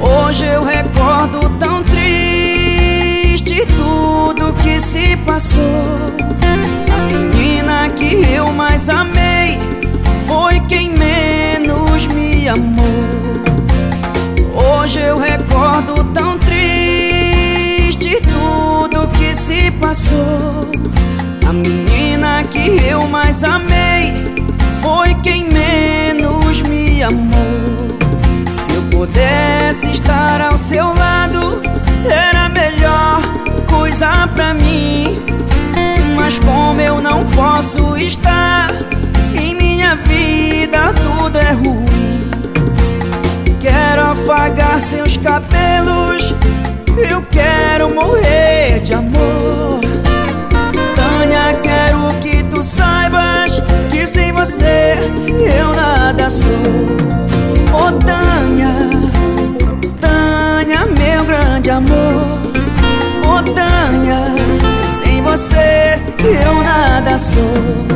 Hoje eu recordo tão triste tudo que se passou. A menina que eu mais amei foi quem menos me amou. Hoje eu recordo tão triste tudo que se passou. Eu mais amei foi quem menos me amou. Se eu pudesse estar ao seu lado, era a melhor coisa pra mim. Mas como eu não posso estar, em minha vida tudo é ruim. Quero afagar seus cabelos, eu quero morrer sou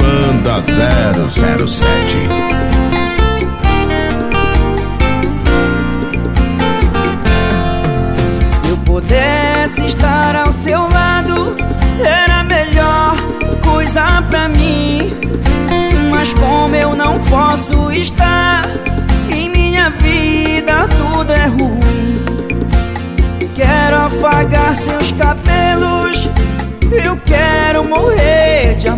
Banda 007 pudesse estar ao seu lado, era a melhor coisa pra mim. afagar seus cabelos. Eu quero morrer de amor.